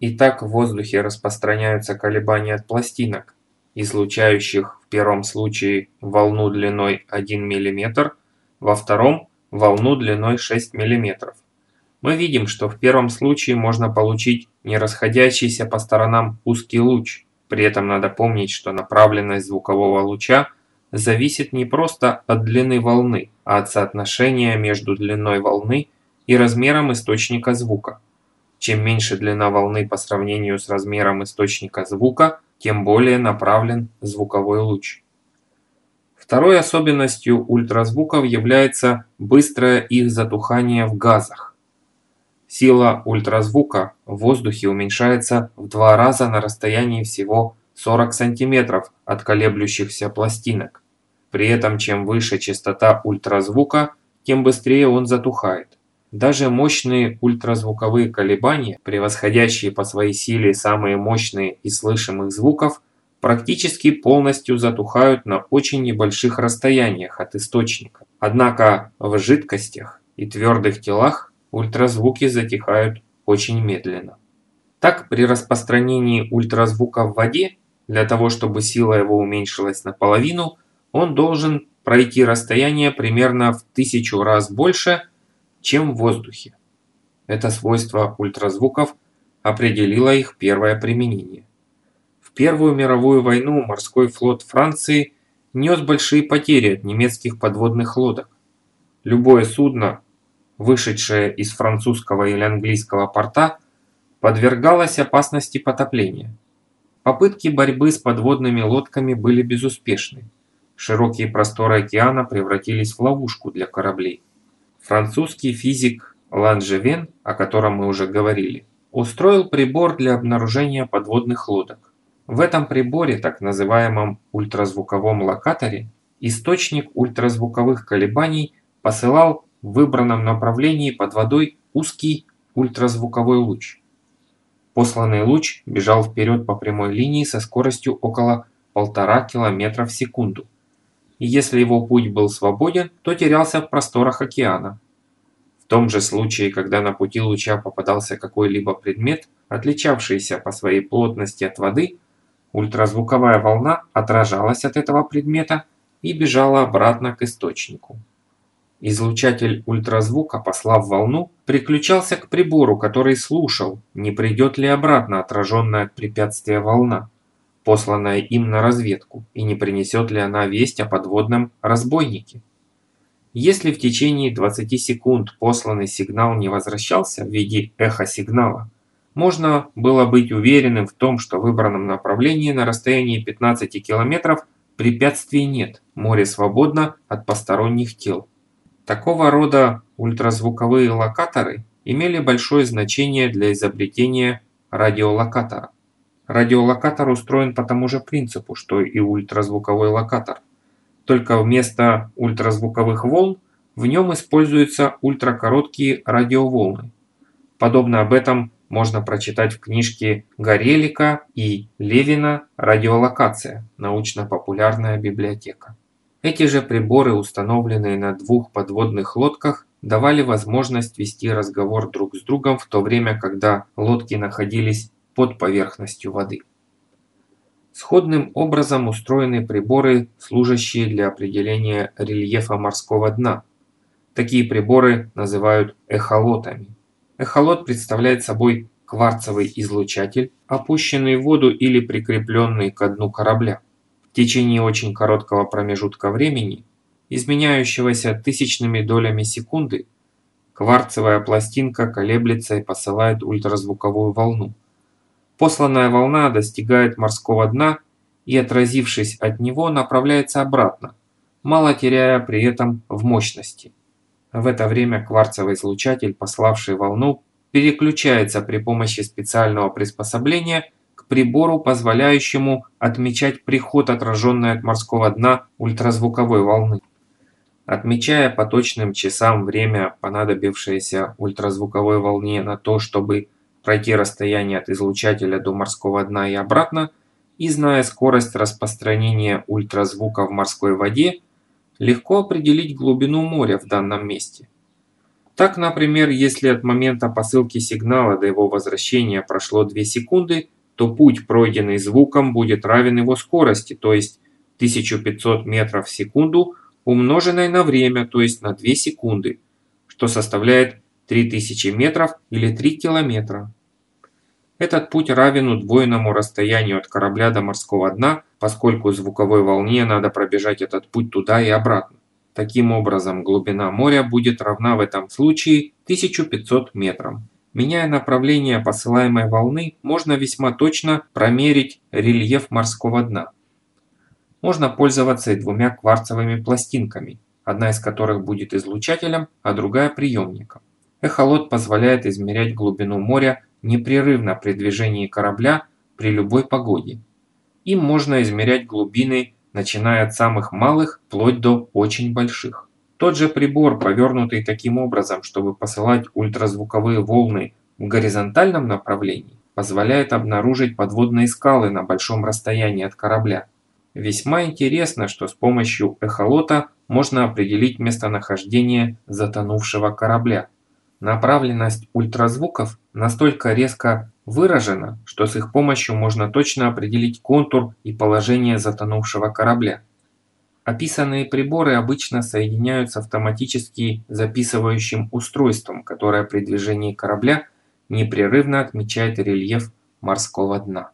Итак, в воздухе распространяются колебания от пластинок, излучающих в первом случае волну длиной 1 мм, во втором – волну длиной 6 мм. Мы видим, что в первом случае можно получить не расходящийся по сторонам узкий луч. При этом надо помнить, что направленность звукового луча зависит не просто от длины волны, а от соотношения между длиной волны и размером источника звука. Чем меньше длина волны по сравнению с размером источника звука, тем более направлен звуковой луч. Второй особенностью ультразвуков является быстрое их затухание в газах. Сила ультразвука в воздухе уменьшается в два раза на расстоянии всего 40 см от колеблющихся пластинок. При этом чем выше частота ультразвука, тем быстрее он затухает. Даже мощные ультразвуковые колебания, превосходящие по своей силе самые мощные из слышимых звуков, практически полностью затухают на очень небольших расстояниях от источника. Однако в жидкостях и твердых телах ультразвуки затихают очень медленно. Так, при распространении ультразвука в воде, для того чтобы сила его уменьшилась наполовину, он должен пройти расстояние примерно в тысячу раз больше, чем в воздухе. Это свойство ультразвуков определило их первое применение. В Первую мировую войну морской флот Франции нес большие потери от немецких подводных лодок. Любое судно, вышедшее из французского или английского порта, подвергалось опасности потопления. Попытки борьбы с подводными лодками были безуспешны. Широкие просторы океана превратились в ловушку для кораблей. Французский физик Ланжевен, о котором мы уже говорили, устроил прибор для обнаружения подводных лодок. В этом приборе, так называемом ультразвуковом локаторе, источник ультразвуковых колебаний посылал в выбранном направлении под водой узкий ультразвуковой луч. Посланный луч бежал вперед по прямой линии со скоростью около 1,5 км в секунду и если его путь был свободен, то терялся в просторах океана. В том же случае, когда на пути луча попадался какой-либо предмет, отличавшийся по своей плотности от воды, ультразвуковая волна отражалась от этого предмета и бежала обратно к источнику. Излучатель ультразвука, послав волну, приключался к прибору, который слушал, не придет ли обратно отраженная от препятствия волна посланная им на разведку, и не принесет ли она весть о подводном разбойнике. Если в течение 20 секунд посланный сигнал не возвращался в виде эхосигнала, можно было быть уверенным в том, что в выбранном направлении на расстоянии 15 километров препятствий нет, море свободно от посторонних тел. Такого рода ультразвуковые локаторы имели большое значение для изобретения радиолокатора. Радиолокатор устроен по тому же принципу, что и ультразвуковой локатор. Только вместо ультразвуковых волн в нем используются ультракороткие радиоволны. Подобно об этом можно прочитать в книжке Горелика и Левина «Радиолокация. Научно-популярная библиотека». Эти же приборы, установленные на двух подводных лодках, давали возможность вести разговор друг с другом в то время, когда лодки находились под поверхностью воды. Сходным образом устроены приборы, служащие для определения рельефа морского дна. Такие приборы называют эхолотами. Эхолот представляет собой кварцевый излучатель, опущенный в воду или прикрепленный к дну корабля. В течение очень короткого промежутка времени, изменяющегося тысячными долями секунды, кварцевая пластинка колеблется и посылает ультразвуковую волну – Посланная волна достигает морского дна и, отразившись от него, направляется обратно, мало теряя при этом в мощности. В это время кварцевый излучатель, пославший волну, переключается при помощи специального приспособления к прибору, позволяющему отмечать приход отраженной от морского дна ультразвуковой волны. Отмечая по точным часам время, понадобившееся ультразвуковой волне на то, чтобы пройти расстояние от излучателя до морского дна и обратно, и зная скорость распространения ультразвука в морской воде, легко определить глубину моря в данном месте. Так, например, если от момента посылки сигнала до его возвращения прошло 2 секунды, то путь, пройденный звуком, будет равен его скорости, то есть 1500 метров в секунду, умноженной на время, то есть на 2 секунды, что составляет 3000 метров или 3 километра. Этот путь равен удвоенному расстоянию от корабля до морского дна, поскольку звуковой волне надо пробежать этот путь туда и обратно. Таким образом, глубина моря будет равна в этом случае 1500 метрам. Меняя направление посылаемой волны, можно весьма точно промерить рельеф морского дна. Можно пользоваться и двумя кварцевыми пластинками, одна из которых будет излучателем, а другая приемником. Эхолот позволяет измерять глубину моря непрерывно при движении корабля при любой погоде. Им можно измерять глубины, начиная от самых малых, вплоть до очень больших. Тот же прибор, повернутый таким образом, чтобы посылать ультразвуковые волны в горизонтальном направлении, позволяет обнаружить подводные скалы на большом расстоянии от корабля. Весьма интересно, что с помощью эхолота можно определить местонахождение затонувшего корабля. Направленность ультразвуков настолько резко выражена, что с их помощью можно точно определить контур и положение затонувшего корабля. Описанные приборы обычно соединяются автоматически записывающим устройством, которое при движении корабля непрерывно отмечает рельеф морского дна.